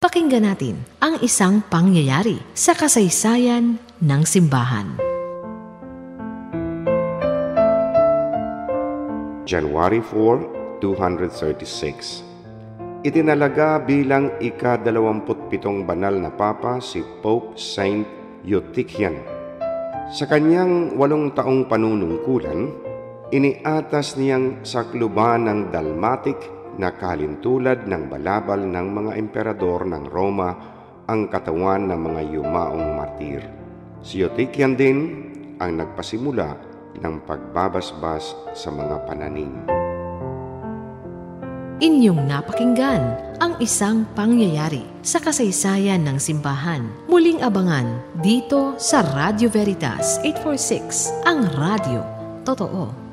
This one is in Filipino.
Pakinggan natin ang isang pangyayari sa kasaysayan ng simbahan. January 4, 236 Itinalaga bilang ika-27 banal na papa si Pope Saint Eutychian. Sa kanyang walong taong panunungkulan, iniatas niyang sakluban ng Dalmatic na kalintulad ng balabal ng mga emperador ng Roma ang katawan ng mga yumaong martir. Si Eutychian din ang nagpasimula ng pagbabasbas sa mga pananim. Inyong napakinggan ang isang pangyayari sa kasaysayan ng simbahan. Muling abangan dito sa Radio Veritas 846, ang radio. Totoo.